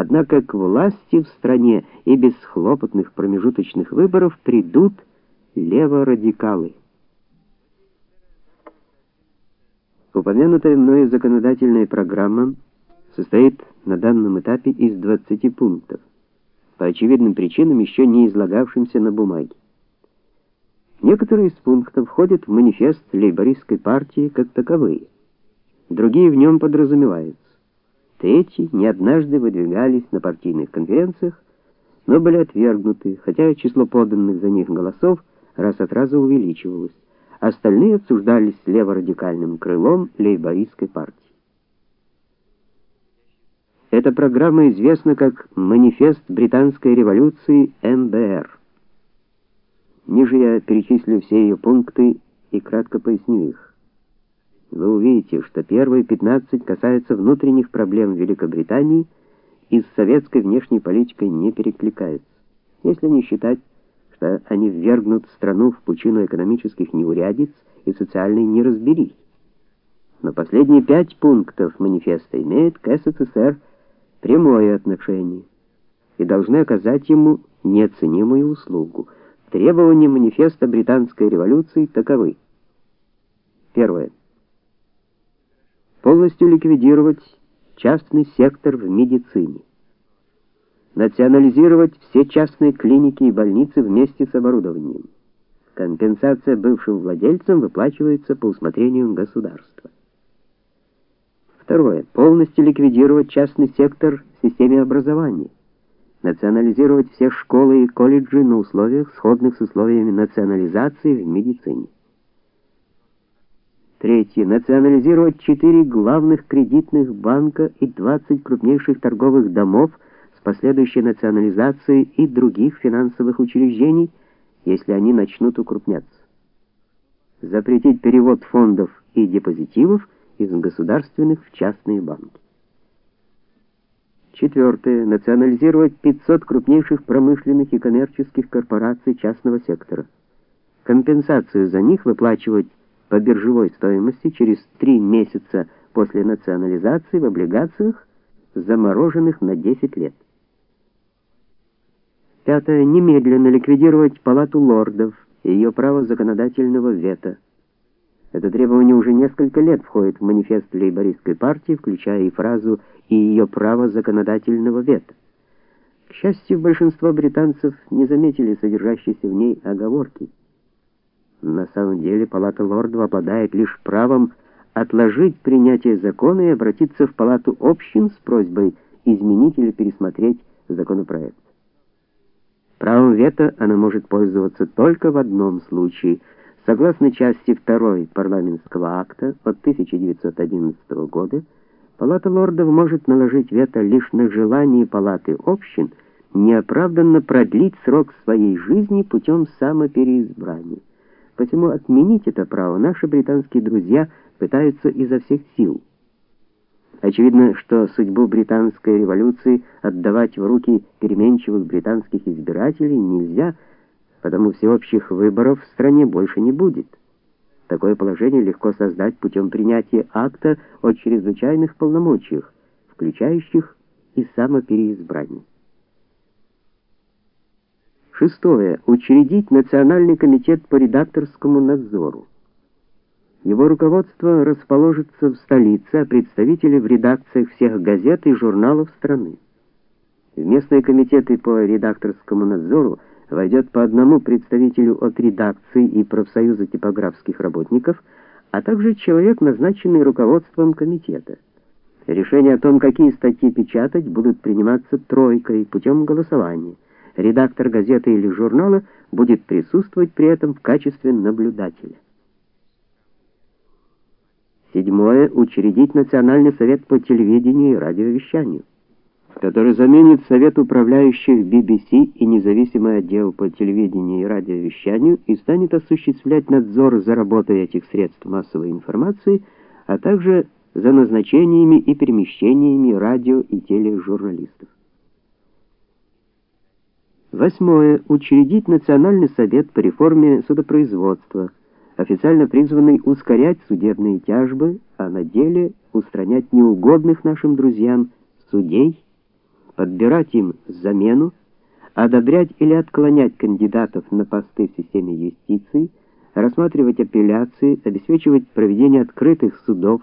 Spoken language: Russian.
Однако к власти в стране и без хлопотных промежуточных выборов придут леворадикалы. Упомянутая мною законодательная программа состоит на данном этапе из 20 пунктов, по очевидным причинам еще не излагавшимся на бумаге. Некоторые из пунктов входят в манифест лейбористской партии как таковые. Другие в нем подразумеваются. Третьи не однажды выдвигались на партийных конференциях, но были отвергнуты, хотя число поданных за них голосов раз от раза увеличивалось. Остальные обсуждались леворадикальным крылом лейбористской партии. Эта программа известна как Манифест британской революции МБР. Ниже я перечислю все ее пункты и кратко поясню их. Вы увидите, что первые 15 касаются внутренних проблем Великобритании и с советской внешней политикой не перекликаются. Если не считать, что они ввергнут страну в пучину экономических неурядиц и социальной неразберихи. Но последние пять пунктов манифеста имеют к СССР прямое отношение и должны оказать ему неоценимую услугу. Требования манифеста британской революции таковы: Первое. Полностью ликвидировать частный сектор в медицине. Национализировать все частные клиники и больницы вместе с оборудованием. Компенсация бывшим владельцам выплачивается по усмотрению государства. Второе. Полностью ликвидировать частный сектор в системе образования национализировать все школы и колледжи на условиях, сходных с условиями национализации в медицине. Третье. Национализировать четыре главных кредитных банка и 20 крупнейших торговых домов с последующей национализацией и других финансовых учреждений, если они начнут укрупняться. Запретить перевод фондов и депозитивов из государственных в частные банки. Четвертое. Национализировать 500 крупнейших промышленных и коммерческих корпораций частного сектора. Компенсацию за них выплачивать по биржевой стоимости через 3 месяца после национализации в облигациях, замороженных на 10 лет. Пятое. Немедленно ликвидировать Палату лордов и ее право законодательного вето. Это требование уже несколько лет входит в манифест лейбористской партии, включая и фразу «и ее право законодательного вето». К счастью, большинство британцев не заметили содержащейся в ней оговорки. На самом деле Палата лордов обладает лишь правом отложить принятие закона и обратиться в Палату общин с просьбой изменить или пересмотреть законопроект. Правом вето она может пользоваться только в одном случае – Согласно части 2 парламентского акта от 1911 года, Палата лордов может наложить вето лишь на желание палаты общин неоправданно продлить срок своей жизни путем самопереизбрания. Поэтому отменить это право наши британские друзья пытаются изо всех сил. Очевидно, что судьбу британской революции отдавать в руки переменчивых британских избирателей нельзя, потому всеобщих выборов в стране больше не будет. Такое положение легко создать путем принятия акта о чрезвычайных полномочиях, включающих и самопереизбрание. Шестое. Учредить Национальный комитет по редакторскому надзору. Его руководство расположится в столице, а представители в редакциях всех газет и журналов страны. В местные комитеты по редакторскому надзору войдет по одному представителю от редакции и профсоюза типографских работников, а также человек, назначенный руководством комитета. Решение о том, какие статьи печатать, будут приниматься тройкой путем голосования. Редактор газеты или журнала будет присутствовать при этом в качестве наблюдателя. Седьмое учредить Национальный совет по телевидению и радиовещанию который заменит совет управляющих BBC и независимый отдел по телевидению и радиовещанию и станет осуществлять надзор за работой этих средств массовой информации, а также за назначениями и перемещениями радио и тележурналистов. Восьмое. Учредить Национальный совет по реформе судопроизводства, официально призванный ускорять судебные тяжбы, а на деле устранять неугодных нашим друзьям судей подбирать им замену, одобрять или отклонять кандидатов на посты в системе юстиции, рассматривать апелляции, обеспечивать проведение открытых судов,